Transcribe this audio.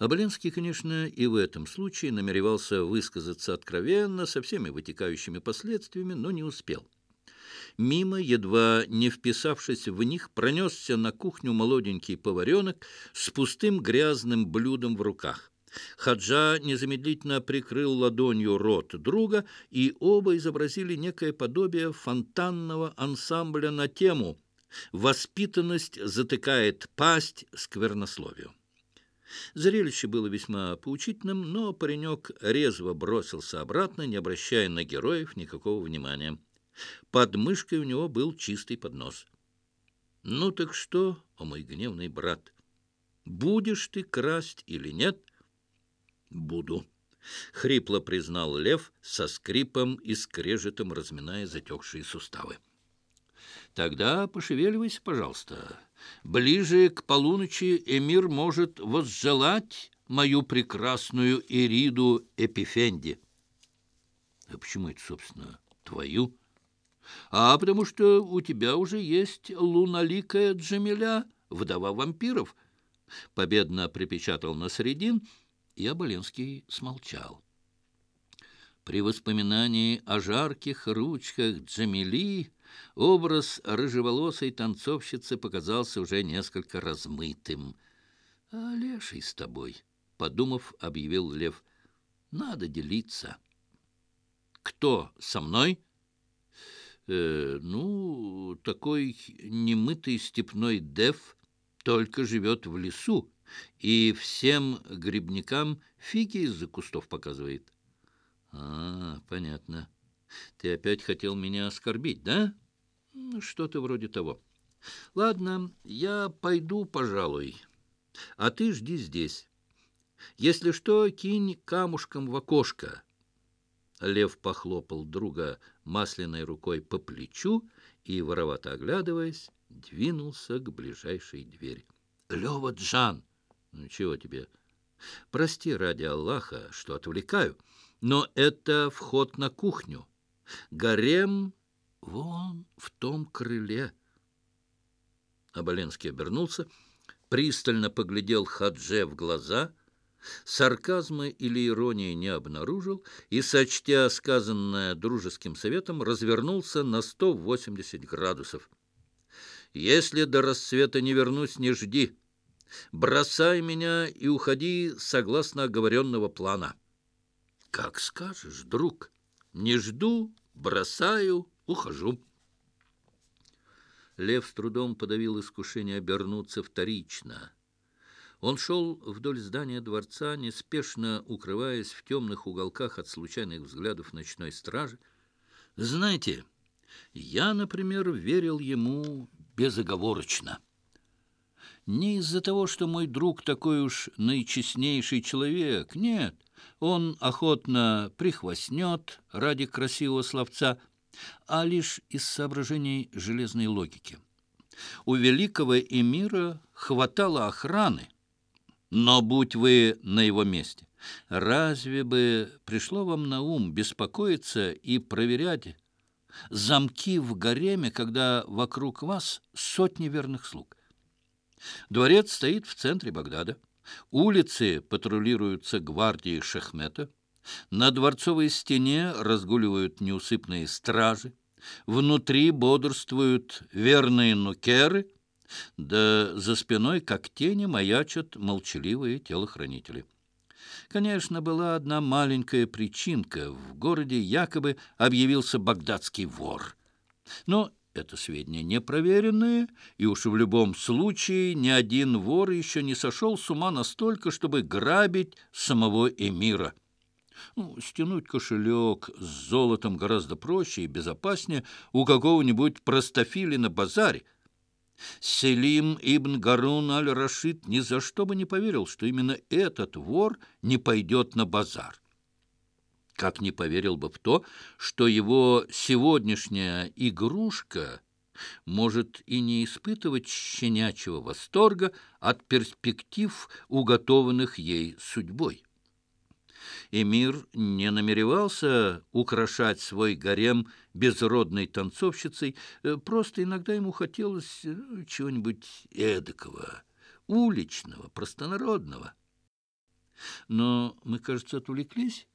Оболенский, конечно, и в этом случае намеревался высказаться откровенно, со всеми вытекающими последствиями, но не успел. Мимо, едва не вписавшись в них, пронесся на кухню молоденький поваренок с пустым грязным блюдом в руках. Хаджа незамедлительно прикрыл ладонью рот друга, и оба изобразили некое подобие фонтанного ансамбля на тему «Воспитанность затыкает пасть сквернословию». Зрелище было весьма поучительным, но паренек резво бросился обратно, не обращая на героев никакого внимания. Под мышкой у него был чистый поднос. «Ну так что, о мой гневный брат, будешь ты красть или нет?» «Буду», — хрипло признал лев со скрипом и скрежетом, разминая затекшие суставы. «Тогда пошевеливайся, пожалуйста». Ближе к полуночи эмир может возжелать мою прекрасную Ириду Эпифенди. А почему это, собственно, твою? А потому что у тебя уже есть луналикая Джамиля, вдова вампиров. Победно припечатал на средин, и Оболенский смолчал. При воспоминании о жарких ручках Джамили Образ рыжеволосой танцовщицы показался уже несколько размытым. — А леший с тобой, — подумав, объявил Лев, — надо делиться. — Кто со мной? Э, — Ну, такой немытый степной дев только живет в лесу и всем грибникам фиги из-за кустов показывает. — А, понятно. — ты опять хотел меня оскорбить, да? Что-то вроде того. Ладно, я пойду, пожалуй. А ты жди здесь. Если что, кинь камушком в окошко. Лев похлопал друга масляной рукой по плечу и, воровато оглядываясь, двинулся к ближайшей двери. — Лева Джан! Ну, чего тебе? Прости ради Аллаха, что отвлекаю, но это вход на кухню. Гарем вон в том крыле. Оболенский обернулся, пристально поглядел Хадже в глаза, сарказма или иронии не обнаружил и, сочтя сказанное дружеским советом, развернулся на 180 градусов. «Если до рассвета не вернусь, не жди. Бросай меня и уходи согласно оговоренного плана». «Как скажешь, друг. Не жду, Бросаю, ухожу. Лев с трудом подавил искушение обернуться вторично. Он шел вдоль здания дворца, неспешно укрываясь в темных уголках от случайных взглядов ночной стражи. Знаете, я, например, верил ему безоговорочно. Не из-за того, что мой друг такой уж наичестнейший человек, нет — он охотно прихвостнет ради красивого словца, а лишь из соображений железной логики. У великого эмира хватало охраны, но будь вы на его месте, разве бы пришло вам на ум беспокоиться и проверять замки в гареме, когда вокруг вас сотни верных слуг? Дворец стоит в центре Багдада. Улицы патрулируются гвардией Шахмета, на дворцовой стене разгуливают неусыпные стражи, внутри бодрствуют верные нукеры, да за спиной, как тени, маячат молчаливые телохранители. Конечно, была одна маленькая причинка. В городе якобы объявился багдадский вор. Но это сведения непроверенные, и уж в любом случае ни один вор еще не сошел с ума настолько, чтобы грабить самого эмира. Ну, стянуть кошелек с золотом гораздо проще и безопаснее у какого-нибудь простофили на базаре. Селим ибн Гарун аль-Рашид ни за что бы не поверил, что именно этот вор не пойдет на базар как не поверил бы в то, что его сегодняшняя игрушка может и не испытывать щенячьего восторга от перспектив, уготованных ей судьбой. Эмир не намеревался украшать свой гарем безродной танцовщицей, э, просто иногда ему хотелось э, чего-нибудь эдакого, уличного, простонародного. Но мы, кажется, отвлеклись.